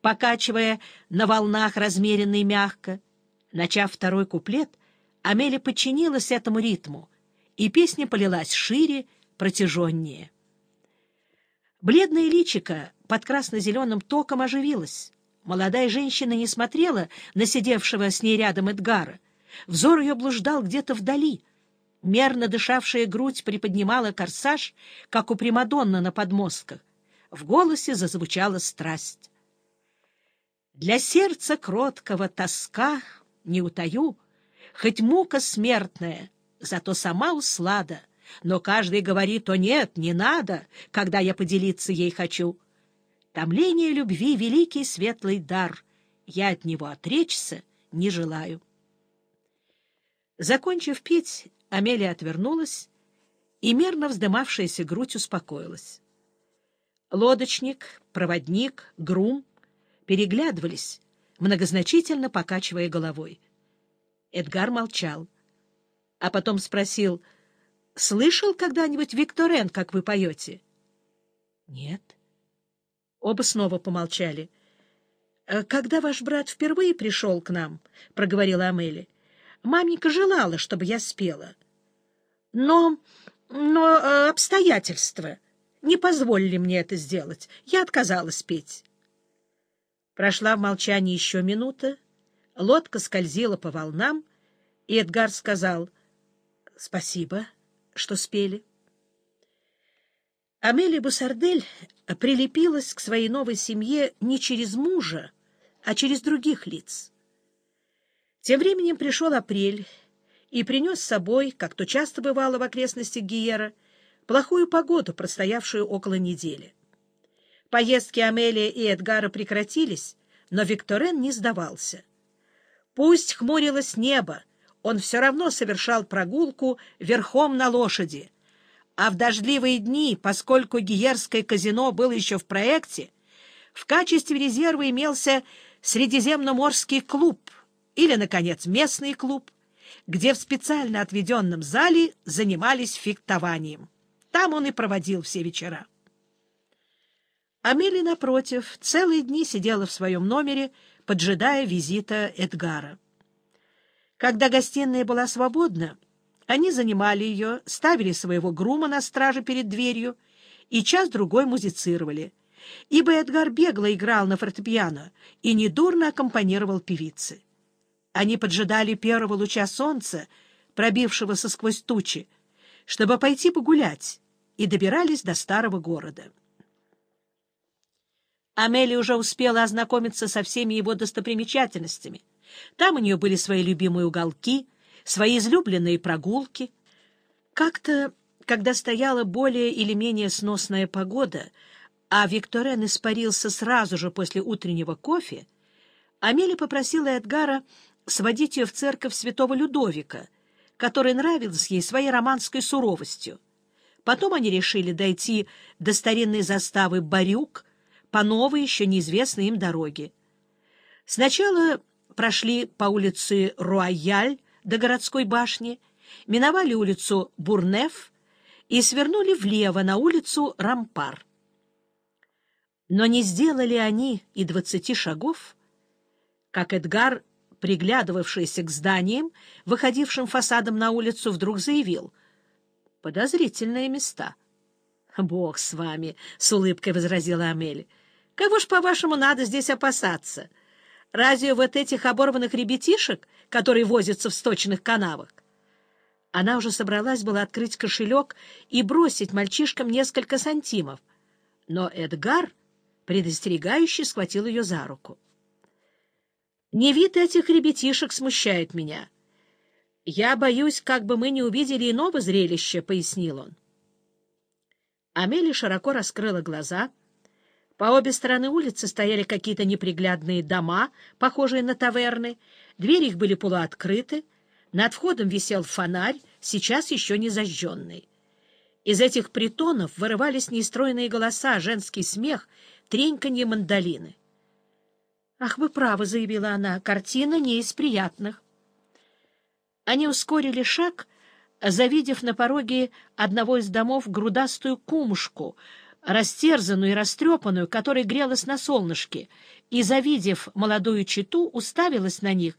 покачивая на волнах размеренно и мягко. Начав второй куплет, Амелия подчинилась этому ритму, и песня полилась шире, протяженнее. Бледное личико под красно-зеленым током оживилось. Молодая женщина не смотрела на сидевшего с ней рядом Эдгара. Взор ее блуждал где-то вдали. Мерно дышавшая грудь приподнимала корсаж, как у Примадонны на подмостках. В голосе зазвучала страсть. Для сердца кроткого тоска не утаю, хоть мука смертная, зато сама услада. Но каждый говорит, о нет, не надо, когда я поделиться ей хочу. Томление любви — великий светлый дар, я от него отречься не желаю. Закончив петь, Амелия отвернулась, и мерно вздымавшаяся грудь успокоилась. Лодочник, проводник, грум переглядывались, многозначительно покачивая головой. Эдгар молчал, а потом спросил, «Слышал когда-нибудь Викторен, как вы поете?» «Нет». Оба снова помолчали. «Э, «Когда ваш брат впервые пришел к нам, — проговорила Амели, — маменька желала, чтобы я спела. Но... но э, обстоятельства не позволили мне это сделать. Я отказалась петь». Прошла в молчании еще минута, лодка скользила по волнам, и Эдгар сказал «Спасибо, что спели». Амелия Бусардель прилепилась к своей новой семье не через мужа, а через других лиц. Тем временем пришел апрель и принес с собой, как то часто бывало в окрестностях Гиера, плохую погоду, простоявшую около недели. Поездки Амелия и Эдгара прекратились, но Викторен не сдавался. Пусть хмурилось небо, он все равно совершал прогулку верхом на лошади — а в дождливые дни, поскольку Гиерское казино было еще в проекте, в качестве резерва имелся Средиземноморский клуб или, наконец, местный клуб, где в специально отведенном зале занимались фехтованием. Там он и проводил все вечера. Амели, напротив, целые дни сидела в своем номере, поджидая визита Эдгара. Когда гостиная была свободна, они занимали ее, ставили своего грума на страже перед дверью и час-другой музицировали, ибо Эдгар бегло играл на фортепиано и недурно аккомпанировал певице. Они поджидали первого луча солнца, пробившегося сквозь тучи, чтобы пойти погулять, и добирались до старого города. Амелия уже успела ознакомиться со всеми его достопримечательностями. Там у нее были свои любимые уголки — свои излюбленные прогулки. Как-то, когда стояла более или менее сносная погода, а Викторен испарился сразу же после утреннего кофе, Амели попросила Эдгара сводить ее в церковь святого Людовика, который нравился ей своей романской суровостью. Потом они решили дойти до старинной заставы Барюк по новой, еще неизвестной им дороге. Сначала прошли по улице Руаяль, до городской башни, миновали улицу Бурнеф и свернули влево на улицу Рампар. Но не сделали они и двадцати шагов, как Эдгар, приглядывавшийся к зданиям, выходившим фасадом на улицу, вдруг заявил — подозрительные места. — Бог с вами, — с улыбкой возразила Амель. — Кого ж, по-вашему, надо здесь опасаться? Разве вот этих оборванных ребятишек, которые возятся в сточных канавах? Она уже собралась была открыть кошелек и бросить мальчишкам несколько сантимов, но Эдгар предостерегающе схватил ее за руку. «Не вид этих ребятишек смущает меня. Я боюсь, как бы мы не увидели иного зрелища», — пояснил он. Амелия широко раскрыла глаза — по обе стороны улицы стояли какие-то неприглядные дома, похожие на таверны. Двери их были полуоткрыты. Над входом висел фонарь, сейчас еще не зажженный. Из этих притонов вырывались нестроенные голоса, женский смех, треньканье мандолины. «Ах, вы правы», — заявила она, — «картина не из приятных». Они ускорили шаг, завидев на пороге одного из домов грудастую кумушку — растерзанную и растрепанную, которая грелась на солнышке, и, завидев молодую читу, уставилась на них